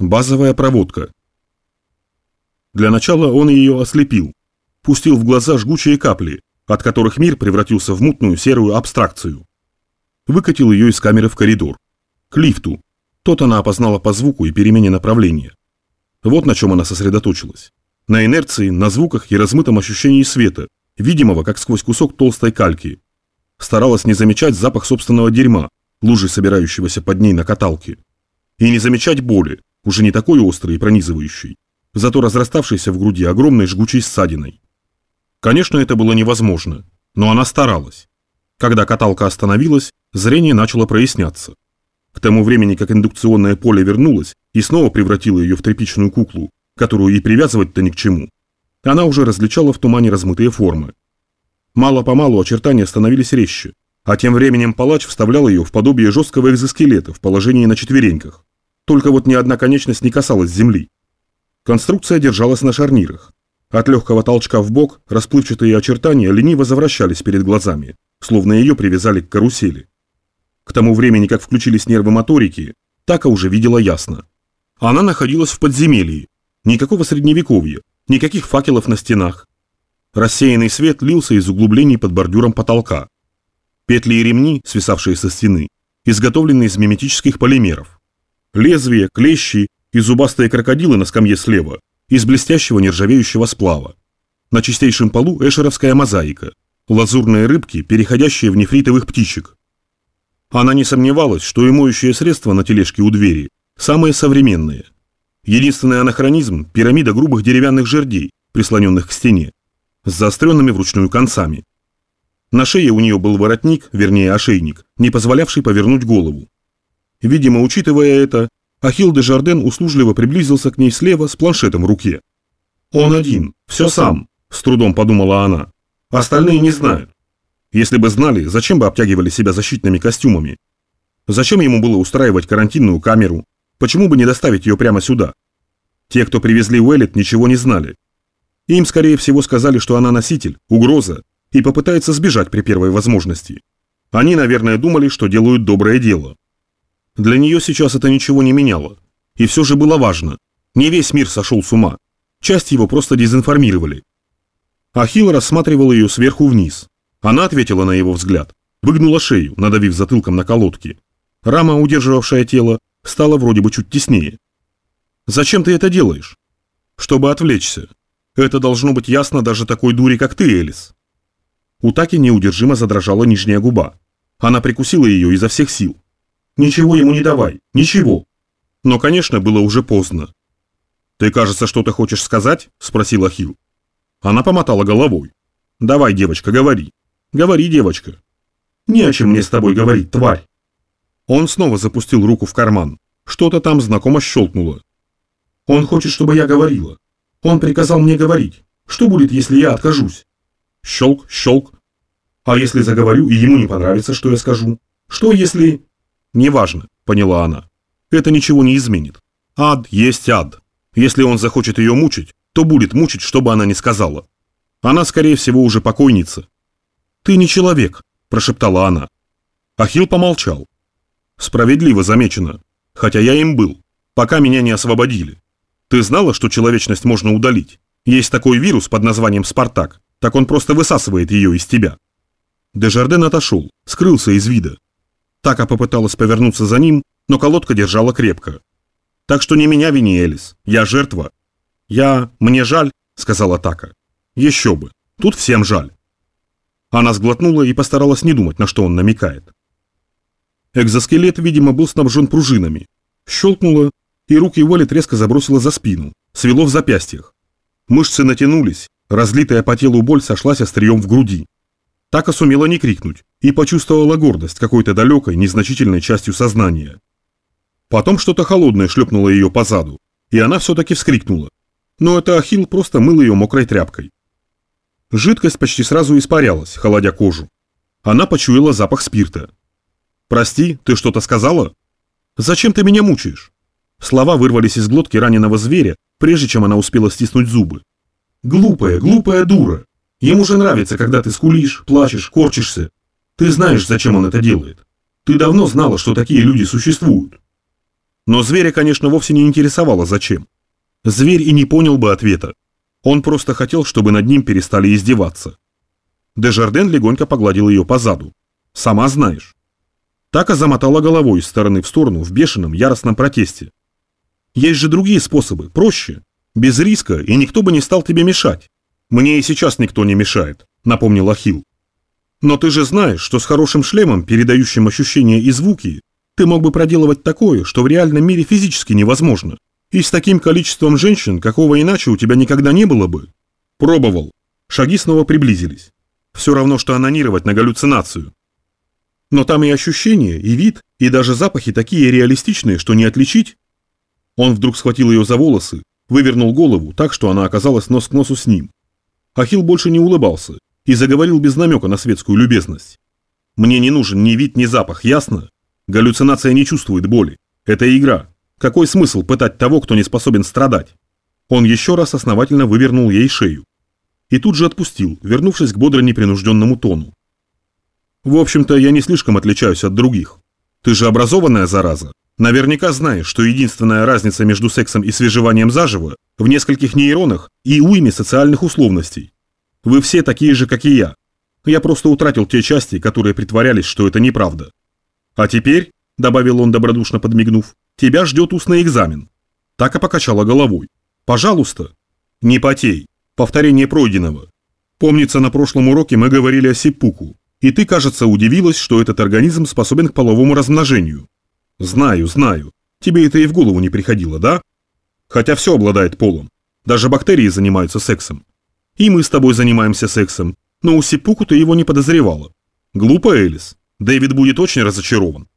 Базовая проводка. Для начала он ее ослепил, пустил в глаза жгучие капли, от которых мир превратился в мутную серую абстракцию. Выкатил ее из камеры в коридор. К лифту. Тот она опознала по звуку и перемене направления. Вот на чем она сосредоточилась. На инерции, на звуках и размытом ощущении света, видимого как сквозь кусок толстой кальки. Старалась не замечать запах собственного дерьма, лужи собирающегося под ней на каталке. И не замечать боли, уже не такой острый и пронизывающий, зато разраставшийся в груди огромной жгучей ссадиной. Конечно, это было невозможно, но она старалась. Когда каталка остановилась, зрение начало проясняться. К тому времени, как индукционное поле вернулось и снова превратило ее в тряпичную куклу, которую и привязывать-то ни к чему, она уже различала в тумане размытые формы. Мало-помалу очертания становились резче, а тем временем палач вставлял ее в подобие жесткого экзоскелета в положении на четвереньках. Только вот ни одна конечность не касалась земли. Конструкция держалась на шарнирах. От легкого толчка в бок расплывчатые очертания лениво завращались перед глазами, словно ее привязали к карусели. К тому времени, как включились нервы моторики, Така уже видела ясно. Она находилась в подземелье. Никакого средневековья, никаких факелов на стенах. Рассеянный свет лился из углублений под бордюром потолка. Петли и ремни, свисавшие со стены, изготовлены из миметических полимеров. Лезвия, клещи и зубастые крокодилы на скамье слева из блестящего нержавеющего сплава. На чистейшем полу эшеровская мозаика, лазурные рыбки, переходящие в нефритовых птичек. Она не сомневалась, что и моющие средства на тележке у двери самые современные. Единственный анахронизм – пирамида грубых деревянных жердей, прислоненных к стене, с заостренными вручную концами. На шее у нее был воротник, вернее ошейник, не позволявший повернуть голову. Видимо, учитывая это, Ахилл де Жарден услужливо приблизился к ней слева с планшетом в руке. «Он один, все сам», – с трудом подумала она. «Остальные не знают. Если бы знали, зачем бы обтягивали себя защитными костюмами? Зачем ему было устраивать карантинную камеру? Почему бы не доставить ее прямо сюда? Те, кто привезли Уэллет, ничего не знали. Им, скорее всего, сказали, что она носитель, угроза, и попытается сбежать при первой возможности. Они, наверное, думали, что делают доброе дело. Для нее сейчас это ничего не меняло. И все же было важно. Не весь мир сошел с ума. Часть его просто дезинформировали. Ахилл рассматривал ее сверху вниз. Она ответила на его взгляд. Выгнула шею, надавив затылком на колодки. Рама, удерживавшая тело, стала вроде бы чуть теснее. «Зачем ты это делаешь?» «Чтобы отвлечься. Это должно быть ясно даже такой дуре, как ты, Элис». У Таки неудержимо задрожала нижняя губа. Она прикусила ее изо всех сил. Ничего ему не давай, ничего. Но, конечно, было уже поздно. «Ты, кажется, что-то хочешь сказать?» – спросил Ахилл. Она помотала головой. «Давай, девочка, говори. Говори, девочка». «Не о чем мне с тобой говорить, тварь». Он снова запустил руку в карман. Что-то там знакомо щелкнуло. «Он хочет, чтобы я говорила. Он приказал мне говорить. Что будет, если я откажусь?» Щелк, щелк. «А если заговорю, и ему не понравится, что я скажу? Что если...» «Неважно», — поняла она. «Это ничего не изменит. Ад есть ад. Если он захочет ее мучить, то будет мучить, что бы она ни сказала. Она, скорее всего, уже покойница». «Ты не человек», – прошептала она. Ахилл помолчал. «Справедливо замечено. Хотя я им был, пока меня не освободили. Ты знала, что человечность можно удалить? Есть такой вирус под названием «Спартак», так он просто высасывает ее из тебя». Дежарден отошел, скрылся из вида. Така попыталась повернуться за ним, но колодка держала крепко. «Так что не меня вини, Элис. Я жертва». «Я... мне жаль», — сказала Така. «Еще бы. Тут всем жаль». Она сглотнула и постаралась не думать, на что он намекает. Экзоскелет, видимо, был снабжен пружинами. Щелкнуло, и руки Уоллет резко забросила за спину, свело в запястьях. Мышцы натянулись, разлитая по телу боль сошлась острием в груди. Така сумела не крикнуть и почувствовала гордость какой-то далекой, незначительной частью сознания. Потом что-то холодное шлепнуло ее по заду, и она все-таки вскрикнула. Но это Ахилл просто мыл ее мокрой тряпкой. Жидкость почти сразу испарялась, холодя кожу. Она почуяла запах спирта. «Прости, ты что-то сказала?» «Зачем ты меня мучаешь?» Слова вырвались из глотки раненого зверя, прежде чем она успела стиснуть зубы. «Глупая, глупая дура! Ему же нравится, когда ты скулишь, плачешь, корчишься. Ты знаешь, зачем он это делает. Ты давно знала, что такие люди существуют. Но зверя, конечно, вовсе не интересовало зачем. Зверь и не понял бы ответа. Он просто хотел, чтобы над ним перестали издеваться. Дежарден легонько погладил ее по заду. «Сама знаешь». Така замотала головой из стороны в сторону в бешеном, яростном протесте. «Есть же другие способы, проще. Без риска, и никто бы не стал тебе мешать. Мне и сейчас никто не мешает», — напомнил Ахилл. «Но ты же знаешь, что с хорошим шлемом, передающим ощущения и звуки, ты мог бы проделывать такое, что в реальном мире физически невозможно. И с таким количеством женщин, какого иначе у тебя никогда не было бы. Пробовал. Шаги снова приблизились. Все равно, что анонировать на галлюцинацию. Но там и ощущения, и вид, и даже запахи такие реалистичные, что не отличить. Он вдруг схватил ее за волосы, вывернул голову так, что она оказалась нос к носу с ним. Ахилл больше не улыбался и заговорил без намека на светскую любезность. «Мне не нужен ни вид, ни запах, ясно? Галлюцинация не чувствует боли. Это игра. Какой смысл пытать того, кто не способен страдать? Он еще раз основательно вывернул ей шею. И тут же отпустил, вернувшись к бодро непринужденному тону. В общем-то, я не слишком отличаюсь от других. Ты же образованная зараза. Наверняка знаешь, что единственная разница между сексом и свежеванием заживо в нескольких нейронах и уйме социальных условностей. Вы все такие же, как и я. Я просто утратил те части, которые притворялись, что это неправда. «А теперь», — добавил он, добродушно подмигнув, — «тебя ждет устный экзамен». Так и покачала головой. «Пожалуйста». «Не потей. Повторение пройденного. Помнится, на прошлом уроке мы говорили о сиппуку, и ты, кажется, удивилась, что этот организм способен к половому размножению». «Знаю, знаю. Тебе это и в голову не приходило, да? Хотя все обладает полом. Даже бактерии занимаются сексом. И мы с тобой занимаемся сексом, но у сиппуку ты его не подозревала. Глупо, Элис. Дэвид будет очень разочарован.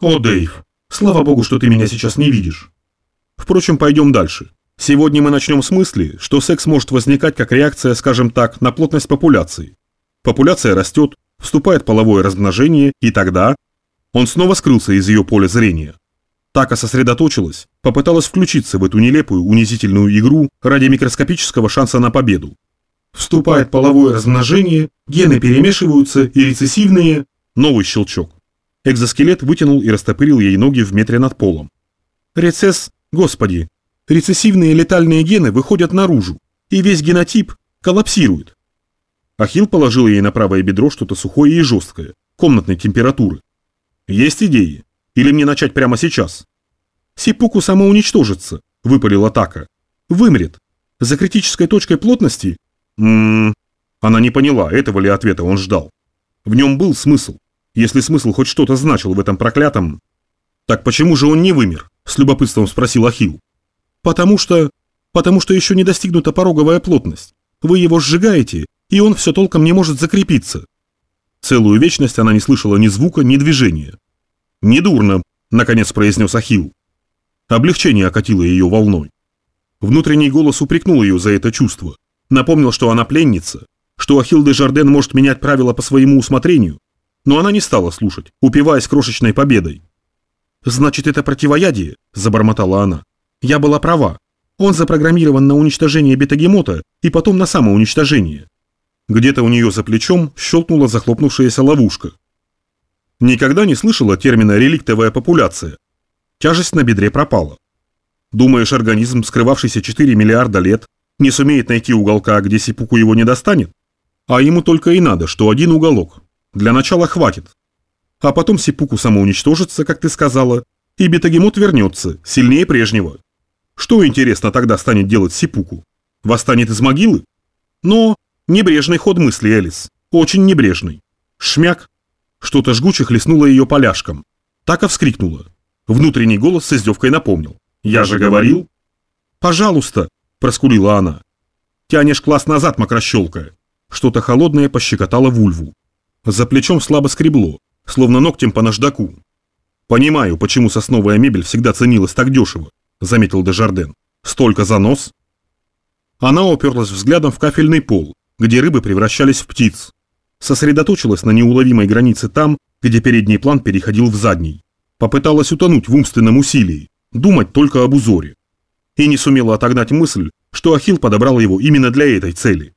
О, Дэйв, слава богу, что ты меня сейчас не видишь. Впрочем, пойдем дальше. Сегодня мы начнем с мысли, что секс может возникать как реакция, скажем так, на плотность популяции. Популяция растет, вступает половое размножение, и тогда... Он снова скрылся из ее поля зрения. Така сосредоточилась, попыталась включиться в эту нелепую, унизительную игру ради микроскопического шанса на победу. Вступает половое размножение, гены перемешиваются, и рецессивные... Новый щелчок. Экзоскелет вытянул и растопырил ей ноги в метре над полом. Рецесс, господи, рецессивные летальные гены выходят наружу, и весь генотип коллапсирует. Ахилл положил ей на правое бедро что-то сухое и жесткое, комнатной температуры. Есть идеи? Или мне начать прямо сейчас? Сипуку самоуничтожится, выпалил атака. Вымрет. За критической точкой плотности? Ммм... Она не поняла, этого ли ответа он ждал. В нем был смысл. Если смысл хоть что-то значил в этом проклятом... Так почему же он не вымер? С любопытством спросил Ахилл. Потому что... Потому что еще не достигнута пороговая плотность. Вы его сжигаете, и он все толком не может закрепиться. Целую вечность она не слышала ни звука, ни движения. «Недурно», — наконец произнес Ахилл. Облегчение окатило ее волной. Внутренний голос упрекнул ее за это чувство. Напомнил, что она пленница, что Ахилл де Жарден может менять правила по своему усмотрению, но она не стала слушать, упиваясь крошечной победой. «Значит, это противоядие?» – забормотала она. «Я была права. Он запрограммирован на уничтожение бетагемота и потом на самоуничтожение». Где-то у нее за плечом щелкнула захлопнувшаяся ловушка. Никогда не слышала термина «реликтовая популяция». Тяжесть на бедре пропала. Думаешь, организм, скрывавшийся 4 миллиарда лет, не сумеет найти уголка, где сипуку его не достанет? А ему только и надо, что один уголок, для начала хватит. А потом Сипуку самоуничтожится, как ты сказала, и Бетагемот вернется, сильнее прежнего. Что, интересно, тогда станет делать Сипуку? Восстанет из могилы? Но небрежный ход мысли, Элис. Очень небрежный. Шмяк. Что-то жгуче хлестнуло ее поляшком. Така вскрикнула. Внутренний голос с издевкой напомнил. «Я же говорил!» «Пожалуйста!» – проскулила она. Тянешь класс назад, мокрощелкая. Что-то холодное пощекотало вульву. За плечом слабо скребло, словно ногтем по наждаку. «Понимаю, почему сосновая мебель всегда ценилась так дешево», — заметил Дежарден. «Столько за нос?» Она уперлась взглядом в кафельный пол, где рыбы превращались в птиц. Сосредоточилась на неуловимой границе там, где передний план переходил в задний. Попыталась утонуть в умственном усилии, думать только об узоре. И не сумела отогнать мысль, что Ахилл подобрал его именно для этой цели.